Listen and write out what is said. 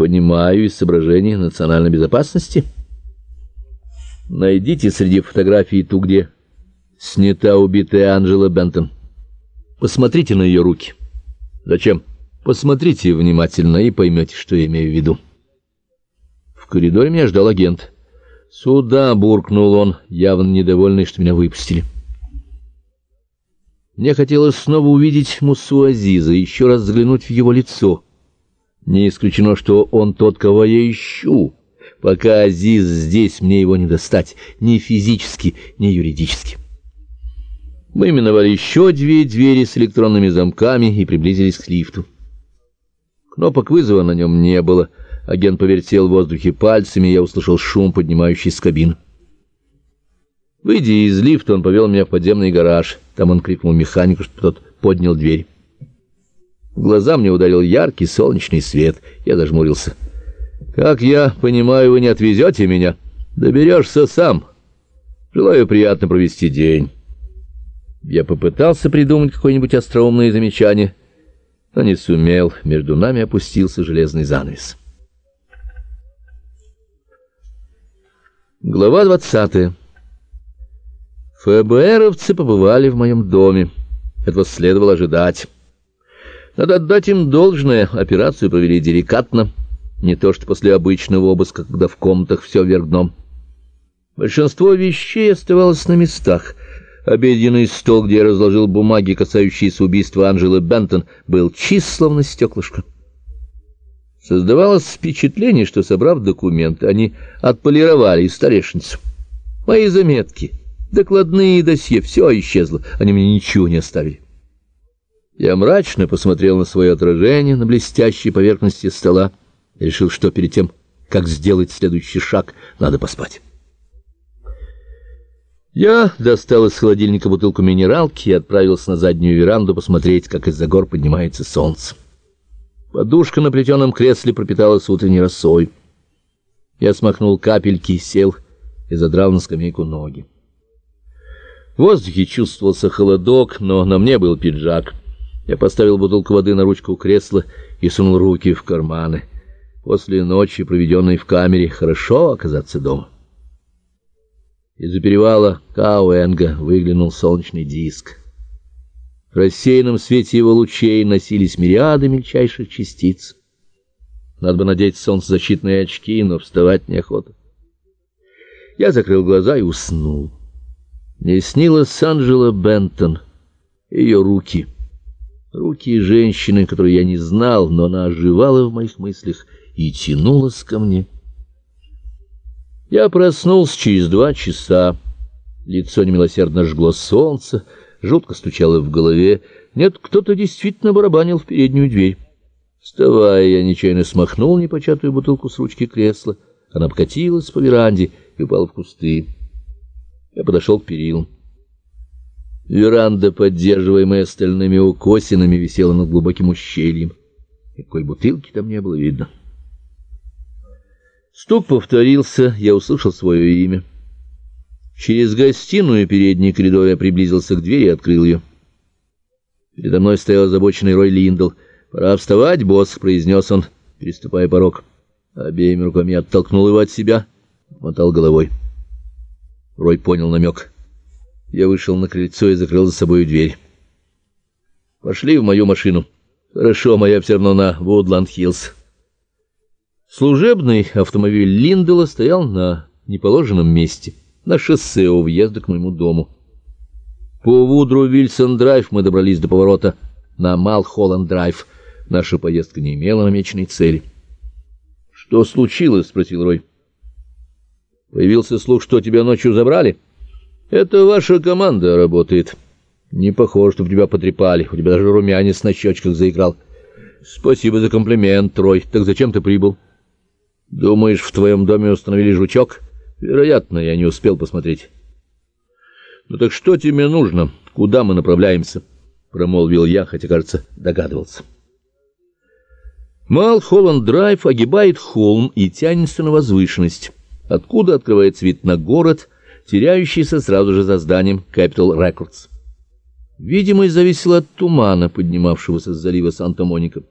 понимаю из соображений национальной безопасности. Найдите среди фотографий ту, где снята убитая Анжела Бентон. Посмотрите на ее руки. Зачем? Посмотрите внимательно и поймете, что я имею в виду. В коридоре меня ждал агент. «Сюда!» — буркнул он, явно недовольный, что меня выпустили. Мне хотелось снова увидеть Муссу Азиза, еще раз взглянуть в его лицо. Не исключено, что он тот, кого я ищу. Пока Азиз здесь, мне его не достать, ни физически, ни юридически. Мы миновали еще две двери с электронными замками и приблизились к лифту. Кнопок вызова на нем не было. Агент повертел в воздухе пальцами, я услышал шум, поднимающий с кабин. Выйдя из лифта, он повел меня в подземный гараж. Там он крикнул механику, что тот поднял дверь. В глаза мне ударил яркий солнечный свет. Я зажмурился. «Как я понимаю, вы не отвезете меня? Доберешься сам. Желаю приятно провести день». Я попытался придумать какое-нибудь остроумное замечание, но не сумел. Между нами опустился железный занавес. Глава двадцатая. ФБРовцы побывали в моем доме. Этого следовало ожидать. Надо отдать им должное, операцию провели деликатно, не то что после обычного обыска, когда в комнатах все вверх дном. Большинство вещей оставалось на местах. Обеденный стол, где я разложил бумаги, касающиеся убийства Анжелы Бентон, был чист, словно стеклышко. Создавалось впечатление, что, собрав документы, они отполировали из столешницу. Мои заметки, докладные досье, все исчезло, они мне ничего не оставили. Я мрачно посмотрел на свое отражение на блестящей поверхности стола и решил, что перед тем, как сделать следующий шаг, надо поспать. Я достал из холодильника бутылку минералки и отправился на заднюю веранду посмотреть, как из-за гор поднимается солнце. Подушка на плетеном кресле пропиталась утренней росой. Я смахнул капельки, сел и задрал на скамейку ноги. В воздухе чувствовался холодок, но на мне был пиджак. Я поставил бутылку воды на ручку кресла и сунул руки в карманы. После ночи, проведенной в камере, хорошо оказаться дома. Из-за перевала Кауэнга выглянул солнечный диск. В рассеянном свете его лучей носились мириады мельчайших частиц. Надо бы надеть солнцезащитные очки, но вставать неохота. Я закрыл глаза и уснул. Мне снилась Анджела Бентон, ее руки. Руки женщины, которую я не знал, но она оживала в моих мыслях и тянулась ко мне. Я проснулся через два часа. Лицо немилосердно жгло солнце, жутко стучало в голове. Нет, кто-то действительно барабанил в переднюю дверь. Вставая, я нечаянно смахнул непочатую бутылку с ручки кресла. Она покатилась по веранде и упала в кусты. Я подошел к перилам. Веранда, поддерживаемая стальными укосинами, висела над глубоким ущельем. Никакой бутылки там не было видно. Стук повторился, я услышал свое имя. Через гостиную передний коридор я приблизился к двери и открыл ее. Передо мной стоял озабоченный Рой Линдл. «Пора вставать, босс», — произнес он, переступая порог. Обеими руками оттолкнул его от себя, мотал головой. Рой понял намек. Я вышел на крыльцо и закрыл за собой дверь. «Пошли в мою машину». «Хорошо, моя все равно на Вудланд-Хиллз». Служебный автомобиль Линдела стоял на неположенном месте, на шоссе у въезда к моему дому. По Вудру Вильсон-Драйв мы добрались до поворота на Малхолланд-Драйв. Наша поездка не имела намеченной цели. — Что случилось? — спросил Рой. — Появился слух, что тебя ночью забрали? — Это ваша команда работает. Не похоже, чтобы тебя потрепали. У тебя даже румянец на щечках заиграл. — Спасибо за комплимент, Рой. Так зачем ты прибыл? — Думаешь, в твоем доме установили жучок? Вероятно, я не успел посмотреть. Ну так что тебе нужно? Куда мы направляемся? Промолвил я, хотя, кажется, догадывался. Малхолланд-драйв огибает холм и тянется на возвышенность, откуда открывается вид на город, теряющийся сразу же за зданием Capital Records. Видимость зависела от тумана, поднимавшегося с залива Санта-Моника.